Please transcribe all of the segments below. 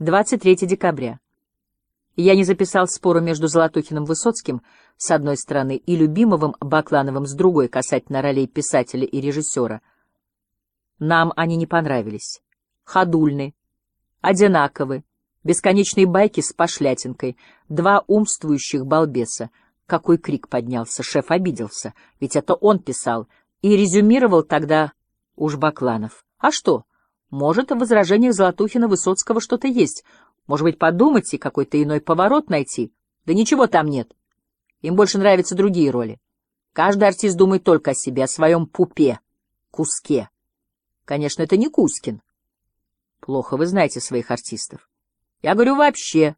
23 декабря. Я не записал спора между Золотухиным Высоцким с одной стороны и Любимовым Баклановым с другой касательно ролей писателя и режиссера. Нам они не понравились. Ходульны, одинаковы, бесконечные байки с пошлятинкой, два умствующих балбеса. Какой крик поднялся, шеф обиделся, ведь это он писал, и резюмировал тогда уж Бакланов. А что? Может, в возражениях Золотухина-Высоцкого что-то есть. Может быть, подумать и какой-то иной поворот найти. Да ничего там нет. Им больше нравятся другие роли. Каждый артист думает только о себе, о своем пупе, куске. Конечно, это не Кузькин. Плохо вы знаете своих артистов. Я говорю вообще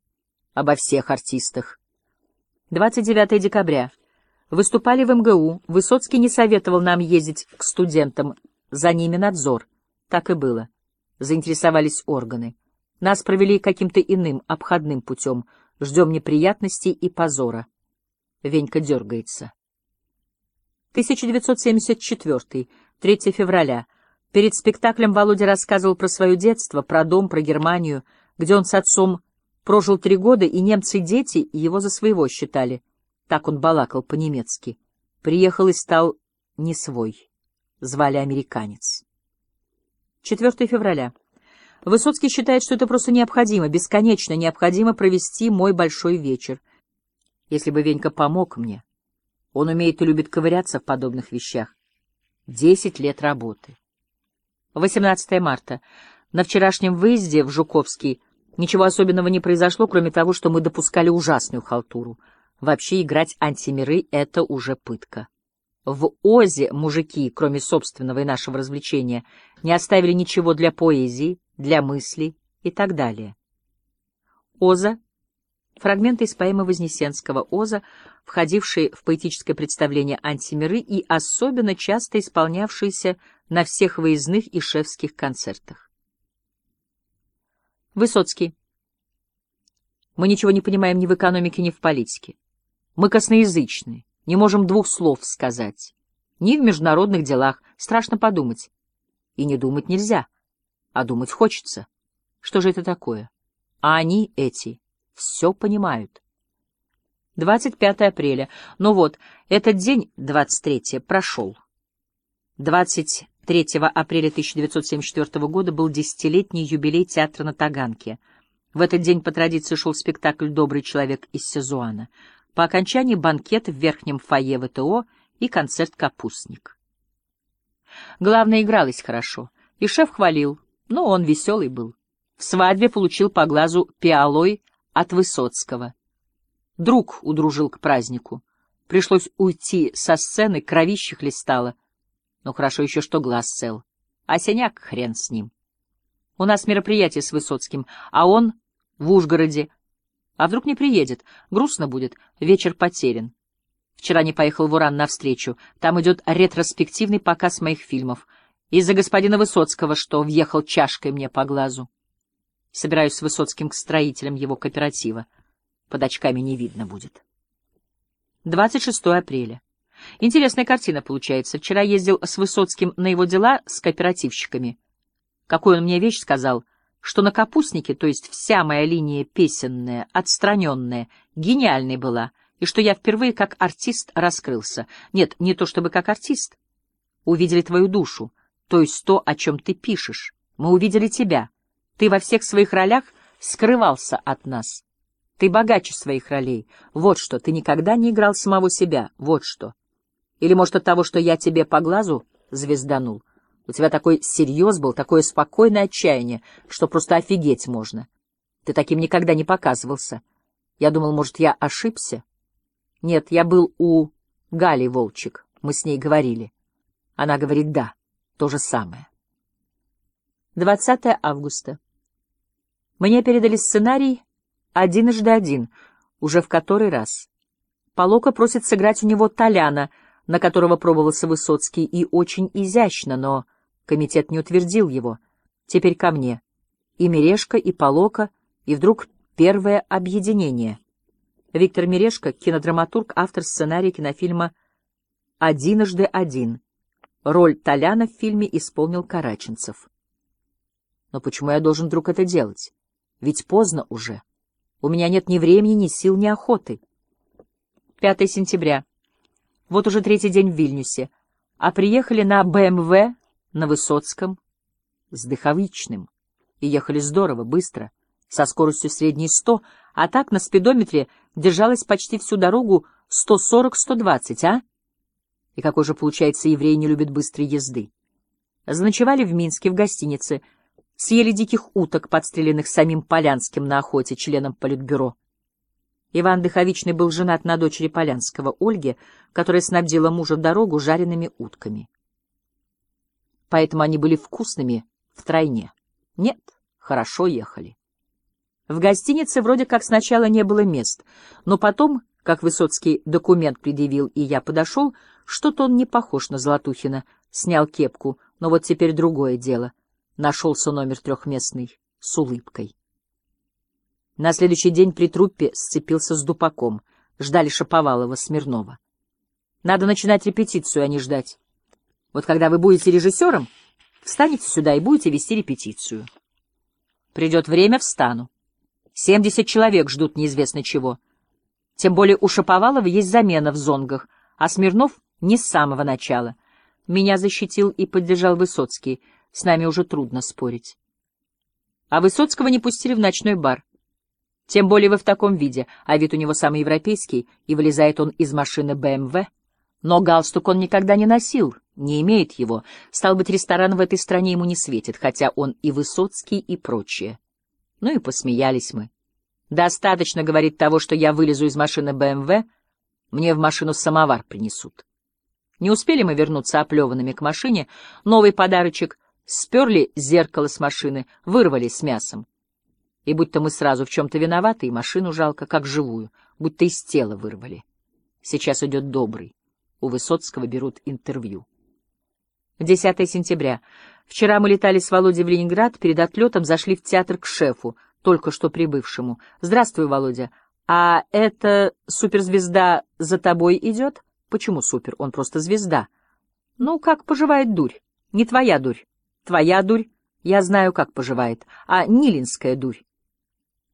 обо всех артистах. 29 декабря. Выступали в МГУ. Высоцкий не советовал нам ездить к студентам. За ними надзор. Так и было. Заинтересовались органы. Нас провели каким-то иным, обходным путем. Ждем неприятностей и позора. Венька дергается. 1974. 3 февраля. Перед спектаклем Володя рассказывал про свое детство, про дом, про Германию, где он с отцом прожил три года, и немцы-дети его за своего считали. Так он балакал по-немецки. Приехал и стал не свой. Звали американец. 4 февраля. Высоцкий считает, что это просто необходимо, бесконечно необходимо провести мой большой вечер. Если бы Венька помог мне. Он умеет и любит ковыряться в подобных вещах. Десять лет работы. 18 марта. На вчерашнем выезде в Жуковский ничего особенного не произошло, кроме того, что мы допускали ужасную халтуру. Вообще играть антимиры — это уже пытка. В Озе мужики, кроме собственного и нашего развлечения, не оставили ничего для поэзии, для мыслей и так далее. Оза — фрагменты из поэмы Вознесенского «Оза», входившие в поэтическое представление антимиры и особенно часто исполнявшиеся на всех выездных и шефских концертах. Высоцкий. Мы ничего не понимаем ни в экономике, ни в политике. Мы косноязычны, не можем двух слов сказать. Ни в международных делах, страшно подумать. И не думать нельзя, а думать хочется. Что же это такое? А они, эти, все понимают. 25 апреля. Ну вот, этот день, 23 прошел. 20 3 апреля 1974 года был десятилетний юбилей театра на Таганке. В этот день по традиции шел спектакль «Добрый человек» из Сезуана. По окончании банкет в верхнем фойе ВТО и концерт «Капустник». Главное, игралось хорошо, и шеф хвалил, но он веселый был. В свадьбе получил по глазу пиалой от Высоцкого. Друг удружил к празднику. Пришлось уйти со сцены, кровище хлестало. Ну, хорошо еще, что глаз цел. А синяк хрен с ним. У нас мероприятие с Высоцким, а он в Ужгороде. А вдруг не приедет? Грустно будет. Вечер потерян. Вчера не поехал в Уран навстречу. Там идет ретроспективный показ моих фильмов. Из-за господина Высоцкого, что въехал чашкой мне по глазу. Собираюсь с Высоцким к строителям его кооператива. Под очками не видно будет. 26 апреля. Интересная картина получается. Вчера ездил с Высоцким на его дела с кооперативщиками. Какую он мне вещь сказал, что на капустнике, то есть вся моя линия песенная, отстраненная, гениальной была, и что я впервые как артист раскрылся. Нет, не то чтобы как артист. Увидели твою душу, то есть то, о чем ты пишешь. Мы увидели тебя. Ты во всех своих ролях скрывался от нас. Ты богаче своих ролей. Вот что, ты никогда не играл самого себя. Вот что. Или, может, от того, что я тебе по глазу звезданул? У тебя такой серьез был, такое спокойное отчаяние, что просто офигеть можно. Ты таким никогда не показывался. Я думал, может, я ошибся? Нет, я был у Гали Волчек. Мы с ней говорили. Она говорит «да», то же самое. 20 августа. Мне передали сценарий «Одиножды один», уже в который раз. Полока просит сыграть у него Толяна — на которого пробовался Высоцкий, и очень изящно, но комитет не утвердил его. Теперь ко мне. И Мерешка, и Полока, и вдруг первое объединение. Виктор Мерешко, кинодраматург, автор сценария кинофильма «Одиножды один». Роль Толяна в фильме исполнил Караченцев. Но почему я должен вдруг это делать? Ведь поздно уже. У меня нет ни времени, ни сил, ни охоты. 5 сентября. Вот уже третий день в Вильнюсе, а приехали на БМВ на Высоцком с дыховичным. И ехали здорово, быстро, со скоростью средней 100, а так на спидометре держалась почти всю дорогу 140-120, а? И какой же, получается, еврей не любит быстрой езды? Заночевали в Минске в гостинице — съели диких уток, подстреленных самим Полянским на охоте, членом Политбюро. Иван Дыховичный был женат на дочери Полянского, Ольге, которая снабдила мужа в дорогу жареными утками. Поэтому они были вкусными втройне. Нет, хорошо ехали. В гостинице вроде как сначала не было мест, но потом, как Высоцкий документ предъявил, и я подошел, что-то он не похож на Золотухина, снял кепку, но вот теперь другое дело — Нашелся номер трехместный с улыбкой. На следующий день при труппе сцепился с Дупаком. Ждали Шаповалова, Смирнова. Надо начинать репетицию, а не ждать. Вот когда вы будете режиссером, встанете сюда и будете вести репетицию. Придет время, встану. Семьдесят человек ждут неизвестно чего. Тем более у Шаповалова есть замена в зонгах, а Смирнов не с самого начала. Меня защитил и поддержал Высоцкий — с нами уже трудно спорить. А Высоцкого не пустили в ночной бар. Тем более вы в таком виде, а вид у него самый европейский, и вылезает он из машины БМВ. Но галстук он никогда не носил, не имеет его. Стал быть, ресторан в этой стране ему не светит, хотя он и Высоцкий, и прочее. Ну и посмеялись мы. Достаточно, говорит, того, что я вылезу из машины БМВ, мне в машину самовар принесут. Не успели мы вернуться оплеванными к машине, новый подарочек Сперли зеркало с машины, вырвали с мясом. И будто мы сразу в чем-то виноваты, и машину жалко, как живую, будто из тела вырвали. Сейчас идет добрый. У Высоцкого берут интервью. 10 сентября. Вчера мы летали с Володей в Ленинград, перед отлетом зашли в театр к шефу, только что прибывшему. «Здравствуй, Володя. А эта суперзвезда за тобой идет?» «Почему супер? Он просто звезда». «Ну, как поживает дурь? Не твоя дурь. Твоя дурь, я знаю, как поживает, а Нилинская дурь.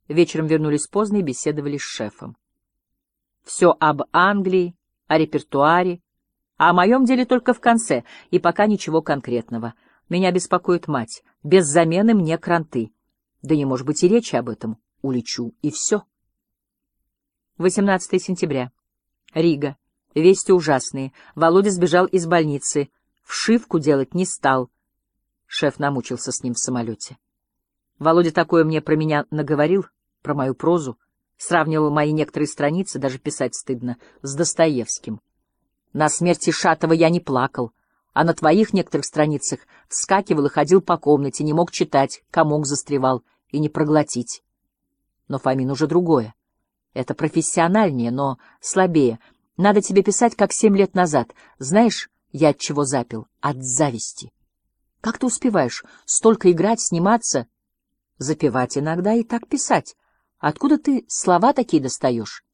Вечером вернулись поздно и беседовали с шефом. Все об Англии, о репертуаре, а о моем деле только в конце, и пока ничего конкретного. Меня беспокоит мать. Без замены мне кранты. Да не может быть и речи об этом. Улечу, и все. 18 сентября. Рига. Вести ужасные. Володя сбежал из больницы. Вшивку делать не стал. Шеф намучился с ним в самолете. Володя такое мне про меня наговорил, про мою прозу, сравнивал мои некоторые страницы, даже писать стыдно, с Достоевским. На смерти Шатова я не плакал, а на твоих некоторых страницах вскакивал и ходил по комнате, не мог читать, комок застревал и не проглотить. Но Фомин уже другое. Это профессиональнее, но слабее. Надо тебе писать, как семь лет назад. Знаешь, я от чего запил? От зависти. Как ты успеваешь столько играть, сниматься, запевать иногда и так писать? Откуда ты слова такие достаешь?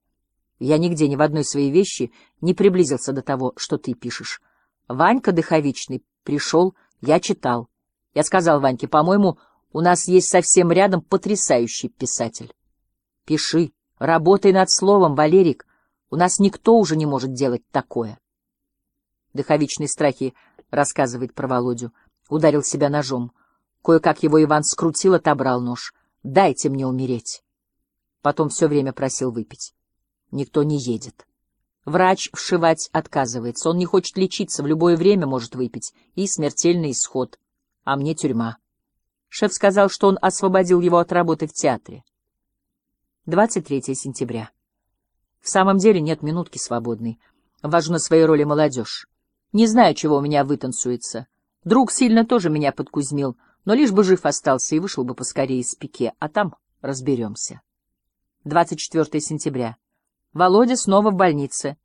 Я нигде ни в одной своей вещи не приблизился до того, что ты пишешь. Ванька Дыховичный пришел, я читал. Я сказал Ваньке, по-моему, у нас есть совсем рядом потрясающий писатель. Пиши, работай над словом, Валерик. У нас никто уже не может делать такое. Дыховичный страхи рассказывает про Володю — Ударил себя ножом. Кое-как его Иван скрутил, отобрал нож. «Дайте мне умереть». Потом все время просил выпить. Никто не едет. Врач вшивать отказывается. Он не хочет лечиться, в любое время может выпить. И смертельный исход. А мне тюрьма. Шеф сказал, что он освободил его от работы в театре. 23 сентября. В самом деле нет минутки свободной. Вожу на своей роли молодежь. Не знаю, чего у меня вытанцуется. Друг сильно тоже меня подкузмил, но лишь бы жив остался и вышел бы поскорее из пике, а там разберемся. 24 сентября. Володя снова в больнице.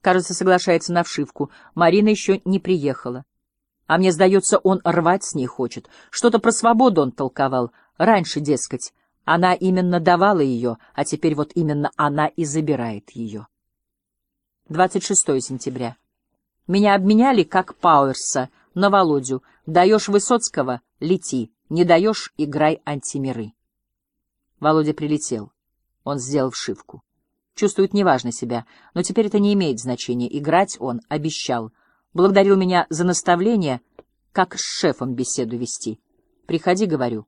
Кажется, соглашается на вшивку. Марина еще не приехала. А мне сдается, он рвать с ней хочет. Что-то про свободу он толковал. Раньше, дескать, она именно давала ее, а теперь вот именно она и забирает ее. 26 сентября. Меня обменяли как Пауэрса — на Володю. Даешь Высоцкого — лети, не даешь — играй антимиры. Володя прилетел. Он сделал вшивку. Чувствует неважно себя, но теперь это не имеет значения. Играть он обещал. Благодарил меня за наставление, как с шефом беседу вести. Приходи, говорю,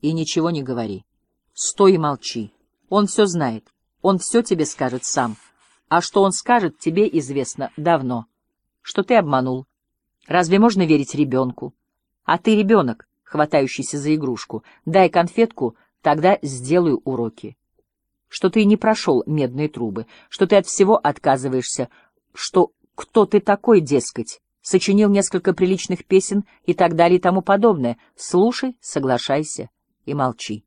и ничего не говори. Стой и молчи. Он все знает. Он все тебе скажет сам. А что он скажет, тебе известно давно. Что ты обманул. Разве можно верить ребенку? А ты ребенок, хватающийся за игрушку. Дай конфетку, тогда сделаю уроки. Что ты не прошел медные трубы, что ты от всего отказываешься, что кто ты такой, дескать, сочинил несколько приличных песен и так далее и тому подобное. Слушай, соглашайся и молчи.